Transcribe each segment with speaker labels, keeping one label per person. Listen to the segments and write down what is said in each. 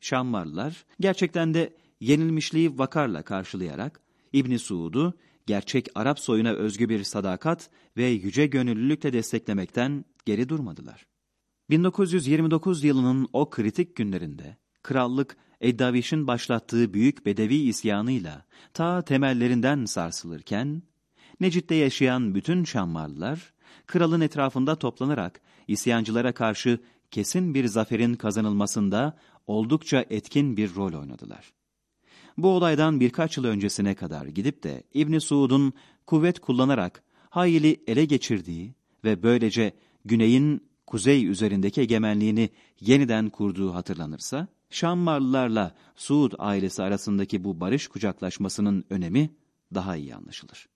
Speaker 1: Şammarlılar gerçekten de yenilmişliği vakarla karşılayarak İbn Suud'u gerçek Arap soyuna özgü bir sadakat ve yüce gönüllülükle desteklemekten geri durmadılar. 1929 yılının o kritik günlerinde krallık Eddaviş'in başlattığı büyük Bedevi isyanıyla ta temellerinden sarsılırken Necit'te yaşayan bütün Şammarlılar kralın etrafında toplanarak isyancılara karşı kesin bir zaferin kazanılmasında oldukça etkin bir rol oynadılar. Bu olaydan birkaç yıl öncesine kadar gidip de İbn Suud'un kuvvet kullanarak Hayil'i ele geçirdiği ve böylece güneyin kuzey üzerindeki egemenliğini yeniden kurduğu hatırlanırsa, Şammarlılarla Suud ailesi arasındaki bu barış kucaklaşmasının önemi daha iyi anlaşılır.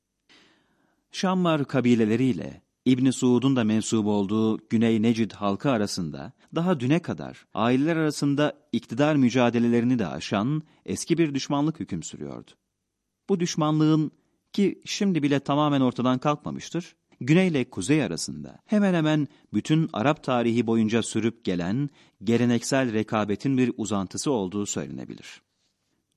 Speaker 1: Şammar kabileleriyle İbn Suud'un da mensup olduğu Güney Necid halkı arasında daha düne kadar aileler arasında iktidar mücadelelerini de aşan eski bir düşmanlık hüküm sürüyordu. Bu düşmanlığın ki şimdi bile tamamen ortadan kalkmamıştır, Güney ile Kuzey arasında hemen hemen bütün Arap tarihi boyunca sürüp gelen geleneksel rekabetin bir uzantısı olduğu söylenebilir.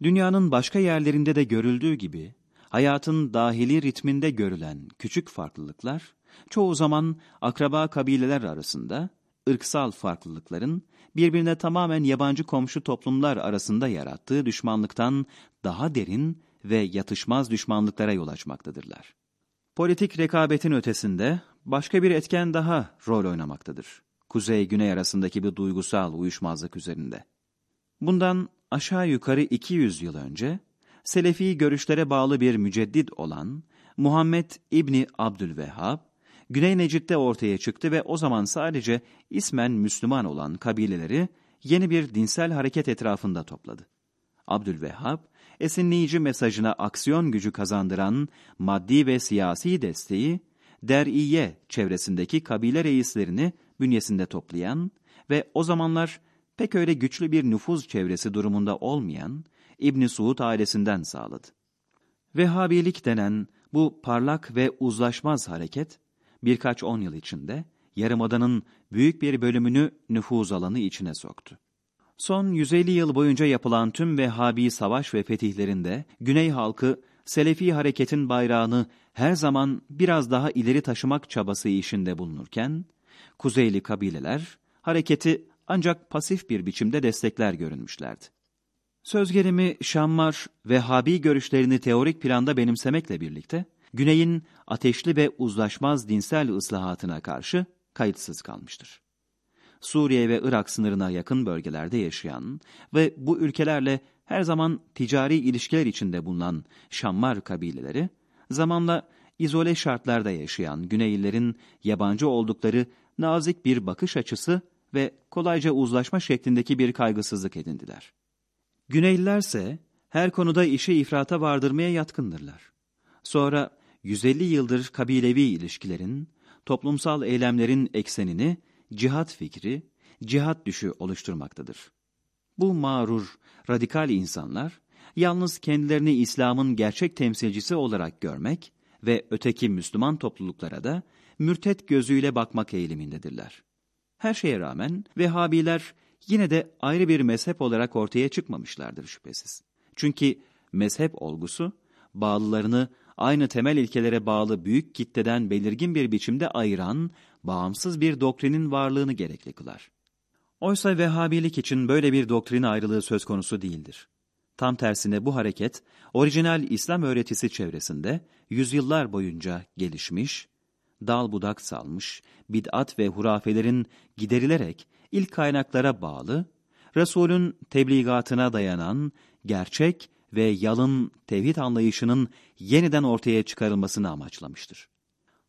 Speaker 1: Dünyanın başka yerlerinde de görüldüğü gibi hayatın dahili ritminde görülen küçük farklılıklar çoğu zaman akraba kabileler arasında ırksal farklılıkların birbirine tamamen yabancı komşu toplumlar arasında yarattığı düşmanlıktan daha derin ve yatışmaz düşmanlıklara yol açmaktadırlar. Politik rekabetin ötesinde başka bir etken daha rol oynamaktadır. Kuzey-güney arasındaki bir duygusal uyuşmazlık üzerinde. Bundan aşağı yukarı 200 yıl önce Selefi görüşlere bağlı bir müceddit olan Muhammed İbni Abdülvehhab, Güney Necit'te ortaya çıktı ve o zaman sadece ismen Müslüman olan kabileleri yeni bir dinsel hareket etrafında topladı. Abdülvehhab, esinleyici mesajına aksiyon gücü kazandıran maddi ve siyasi desteği, Der'iye çevresindeki kabile reislerini bünyesinde toplayan ve o zamanlar pek öyle güçlü bir nüfuz çevresi durumunda olmayan İbn Suud ailesinden sağladı. Vehhabilik denen bu parlak ve uzlaşmaz hareket, birkaç on yıl içinde Yarımada'nın büyük bir bölümünü nüfuz alanı içine soktu. Son 150 yıl boyunca yapılan tüm Vehhabi savaş ve fetihlerinde Güney halkı Selefi hareketin bayrağını her zaman biraz daha ileri taşımak çabası işinde bulunurken, Kuzeyli kabileler hareketi ancak pasif bir biçimde destekler görünmüşlerdi. Söz gelimi Şammar, Vehhabi görüşlerini teorik planda benimsemekle birlikte, Güney'in ateşli ve uzlaşmaz dinsel ıslahatına karşı kayıtsız kalmıştır. Suriye ve Irak sınırına yakın bölgelerde yaşayan ve bu ülkelerle her zaman ticari ilişkiler içinde bulunan Şammar kabileleri, zamanla izole şartlarda yaşayan Güneylilerin yabancı oldukları nazik bir bakış açısı ve kolayca uzlaşma şeklindeki bir kaygısızlık edindiler. Güneylilerse her konuda işi ifrata vardırmaya yatkındırlar. Sonra 150 yıldır kabilevi ilişkilerin, toplumsal eylemlerin eksenini cihat fikri, cihat düşü oluşturmaktadır. Bu mağrur, radikal insanlar, yalnız kendilerini İslam'ın gerçek temsilcisi olarak görmek ve öteki Müslüman topluluklara da mürtet gözüyle bakmak eğilimindedirler. Her şeye rağmen Vehhabiler yine de ayrı bir mezhep olarak ortaya çıkmamışlardır şüphesiz. Çünkü mezhep olgusu, bağlılarını aynı temel ilkelere bağlı büyük kitleden belirgin bir biçimde ayıran, bağımsız bir doktrinin varlığını gerekli kılar. Oysa Vehhabilik için böyle bir doktrin ayrılığı söz konusu değildir. Tam tersine bu hareket, orijinal İslam öğretisi çevresinde yüzyıllar boyunca gelişmiş, dal budak salmış, bid'at ve hurafelerin giderilerek ilk kaynaklara bağlı, Resul'ün tebligatına dayanan gerçek ve yalın tevhid anlayışının yeniden ortaya çıkarılmasını amaçlamıştır.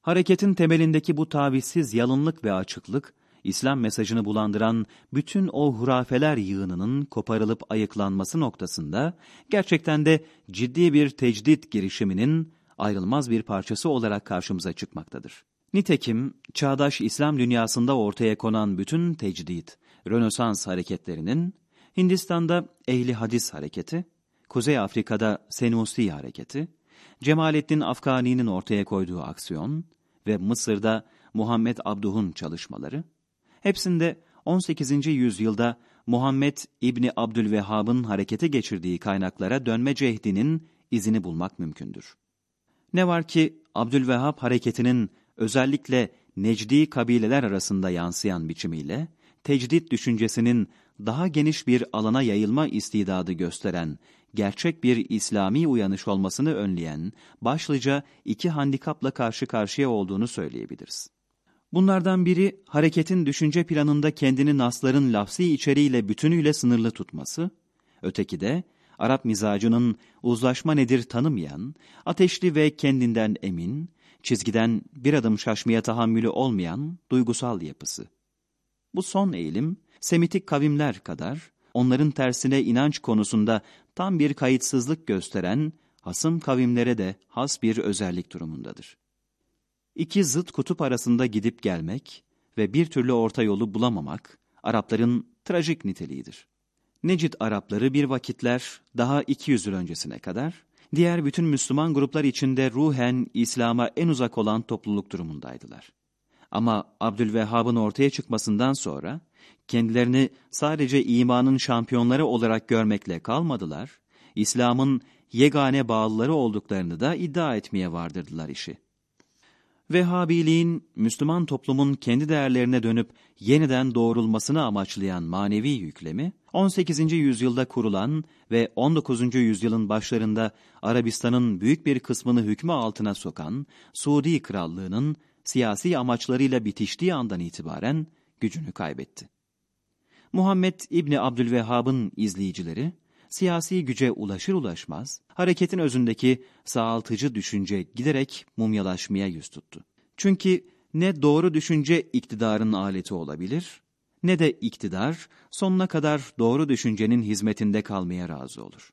Speaker 1: Hareketin temelindeki bu tavizsiz yalınlık ve açıklık, İslam mesajını bulandıran bütün o hurafeler yığınının koparılıp ayıklanması noktasında gerçekten de ciddi bir tecdit girişiminin ayrılmaz bir parçası olarak karşımıza çıkmaktadır. Nitekim çağdaş İslam dünyasında ortaya konan bütün tecdit, Rönesans hareketlerinin Hindistan'da ehli hadis hareketi, Kuzey Afrika'da Senusi hareketi, Cemalettin Afgani'nin ortaya koyduğu aksiyon ve Mısır'da Muhammed Abduh'un çalışmaları, hepsinde 18. yüzyılda Muhammed İbni Abdülvehhab'ın harekete geçirdiği kaynaklara dönme cehdinin izini bulmak mümkündür. Ne var ki Abdülvehhab hareketinin özellikle Necdi kabileler arasında yansıyan biçimiyle, tecdit düşüncesinin daha geniş bir alana yayılma istidadı gösteren, gerçek bir İslami uyanış olmasını önleyen başlıca iki handikapla karşı karşıya olduğunu söyleyebiliriz. Bunlardan biri hareketin düşünce planında kendini nasların lafsi içeriğiyle bütünüyle sınırlı tutması, öteki de Arap mizacının uzlaşma nedir tanımayan, ateşli ve kendinden emin, çizgiden bir adım şaşmaya tahammülü olmayan duygusal yapısı. Bu son eğilim, Semitik kavimler kadar, onların tersine inanç konusunda tam bir kayıtsızlık gösteren hasım kavimlere de has bir özellik durumundadır. İki zıt kutup arasında gidip gelmek ve bir türlü orta yolu bulamamak, Arapların trajik niteliğidir. Necid Arapları bir vakitler daha 200 yıl öncesine kadar, diğer bütün Müslüman gruplar içinde ruhen İslam'a en uzak olan topluluk durumundaydılar. Ama Abdülvehhab'ın ortaya çıkmasından sonra kendilerini sadece imanın şampiyonları olarak görmekle kalmadılar, İslam'ın yegane bağlıları olduklarını da iddia etmeye vardırdılar işi. Vehhabiliğin Müslüman toplumun kendi değerlerine dönüp yeniden doğrulmasını amaçlayan manevi yüklemi, 18. yüzyılda kurulan ve 19. yüzyılın başlarında Arabistan'ın büyük bir kısmını hükmü altına sokan Suudi Krallığı'nın siyasi amaçlarıyla bitiştiği andan itibaren gücünü kaybetti. Muhammed İbni Abdülvehhab'ın izleyicileri, siyasi güce ulaşır ulaşmaz, hareketin özündeki sağaltıcı düşünce giderek mumyalaşmaya yüz tuttu. Çünkü ne doğru düşünce iktidarın aleti olabilir, ne de iktidar sonuna kadar doğru düşüncenin hizmetinde kalmaya razı olur.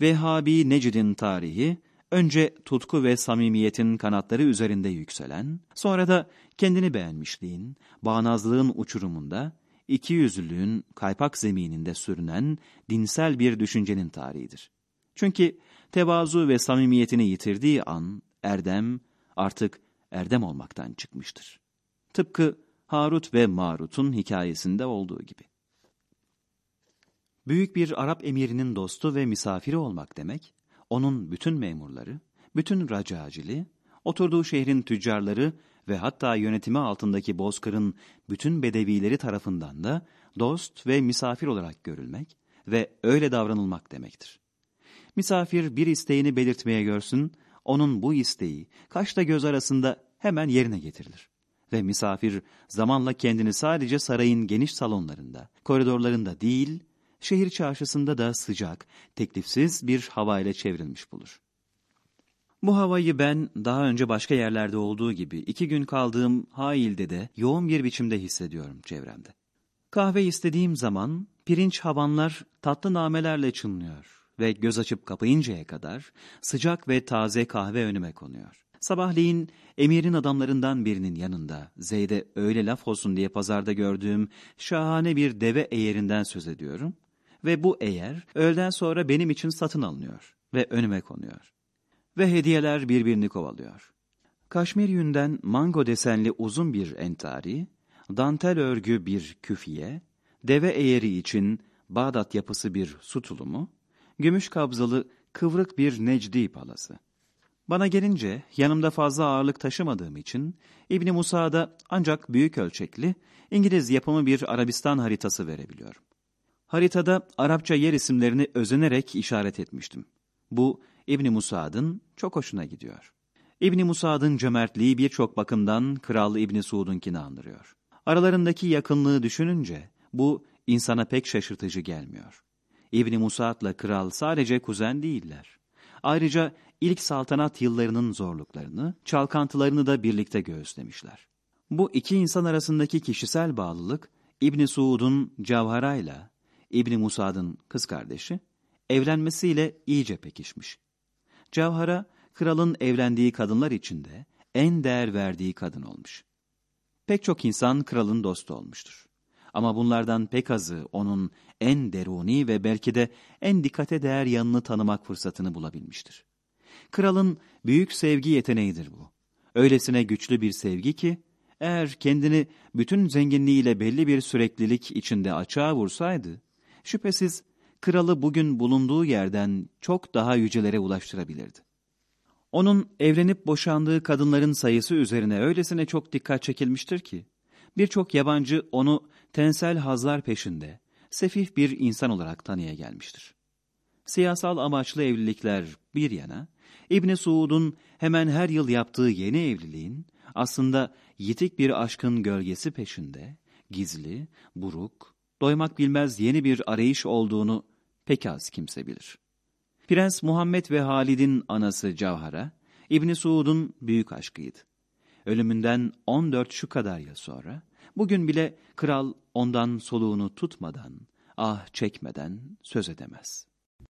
Speaker 1: Vehhabi Necid'in tarihi, önce tutku ve samimiyetin kanatları üzerinde yükselen, sonra da kendini beğenmişliğin, bağnazlığın uçurumunda, iki yüzlülüğün kaypak zemininde sürünen dinsel bir düşüncenin tarihidir. Çünkü tevazu ve samimiyetini yitirdiği an erdem artık erdem olmaktan çıkmıştır. Tıpkı Harut ve Marut'un hikayesinde olduğu gibi. Büyük bir Arap emirinin dostu ve misafiri olmak demek, onun bütün memurları, bütün racacili, oturduğu şehrin tüccarları ve hatta yönetimi altındaki Bozkır'ın bütün bedevileri tarafından da dost ve misafir olarak görülmek ve öyle davranılmak demektir. Misafir bir isteğini belirtmeye görsün, onun bu isteği kaşla göz arasında hemen yerine getirilir. Ve misafir zamanla kendini sadece sarayın geniş salonlarında, koridorlarında değil, şehir çarşısında da sıcak, teklifsiz bir havayla çevrilmiş bulur. Bu havayı ben daha önce başka yerlerde olduğu gibi iki gün kaldığım Hail'de de yoğun bir biçimde hissediyorum çevremde. Kahve istediğim zaman pirinç havanlar tatlı namelerle çınlıyor ve göz açıp kapayıncaya kadar sıcak ve taze kahve önüme konuyor. Sabahleyin emirin adamlarından birinin yanında Zeyd'e öyle laf olsun diye pazarda gördüğüm şahane bir deve eğerinden söz ediyorum ve bu eğer öğleden sonra benim için satın alınıyor ve önüme konuyor ve hediyeler birbirini kovalıyor. Kaşmir yünden mango desenli uzun bir entari, dantel örgü bir küfiye, deve eğeri için Bağdat yapısı bir su tulumu, gümüş kabzalı kıvrık bir Necdi palası. Bana gelince yanımda fazla ağırlık taşımadığım için İbni Musa'da ancak büyük ölçekli İngiliz yapımı bir Arabistan haritası verebiliyorum. Haritada Arapça yer isimlerini özenerek işaret etmiştim. Bu İbni Musad'ın çok hoşuna gidiyor. İbni Musad'ın cömertliği birçok bakımdan Kral İbni Suud'unkini andırıyor. Aralarındaki yakınlığı düşününce bu insana pek şaşırtıcı gelmiyor. İbni Musa'dla kral sadece kuzen değiller. Ayrıca ilk saltanat yıllarının zorluklarını, çalkantılarını da birlikte göğüslemişler. Bu iki insan arasındaki kişisel bağlılık, İbni Suud'un Cavhara'yla, İbni Musad'ın kız kardeşi, evlenmesiyle iyice pekişmiş. Cavhara, kralın evlendiği kadınlar içinde en değer verdiği kadın olmuş. Pek çok insan kralın dostu olmuştur. Ama bunlardan pek azı onun en deruni ve belki de en dikkate değer yanını tanımak fırsatını bulabilmiştir. Kralın büyük sevgi yeteneğidir bu. Öylesine güçlü bir sevgi ki, Eğer kendini bütün zenginliğiyle belli bir süreklilik içinde açığa vursaydı, şüphesiz kralı bugün bulunduğu yerden çok daha yücelere ulaştırabilirdi. Onun evlenip boşandığı kadınların sayısı üzerine öylesine çok dikkat çekilmiştir ki, birçok yabancı onu tensel hazlar peşinde, sefih bir insan olarak tanıya gelmiştir. Siyasal amaçlı evlilikler bir yana, İbni Suud'un hemen her yıl yaptığı yeni evliliğin, aslında yitik bir aşkın gölgesi peşinde, gizli, buruk, doymak bilmez yeni bir arayış olduğunu pek az kimse bilir. Prens Muhammed ve Halid'in anası Cavhara, İbni Suud'un büyük aşkıydı. Ölümünden 14 şu kadar yıl sonra, bugün bile kral ondan soluğunu tutmadan, ah çekmeden söz edemez.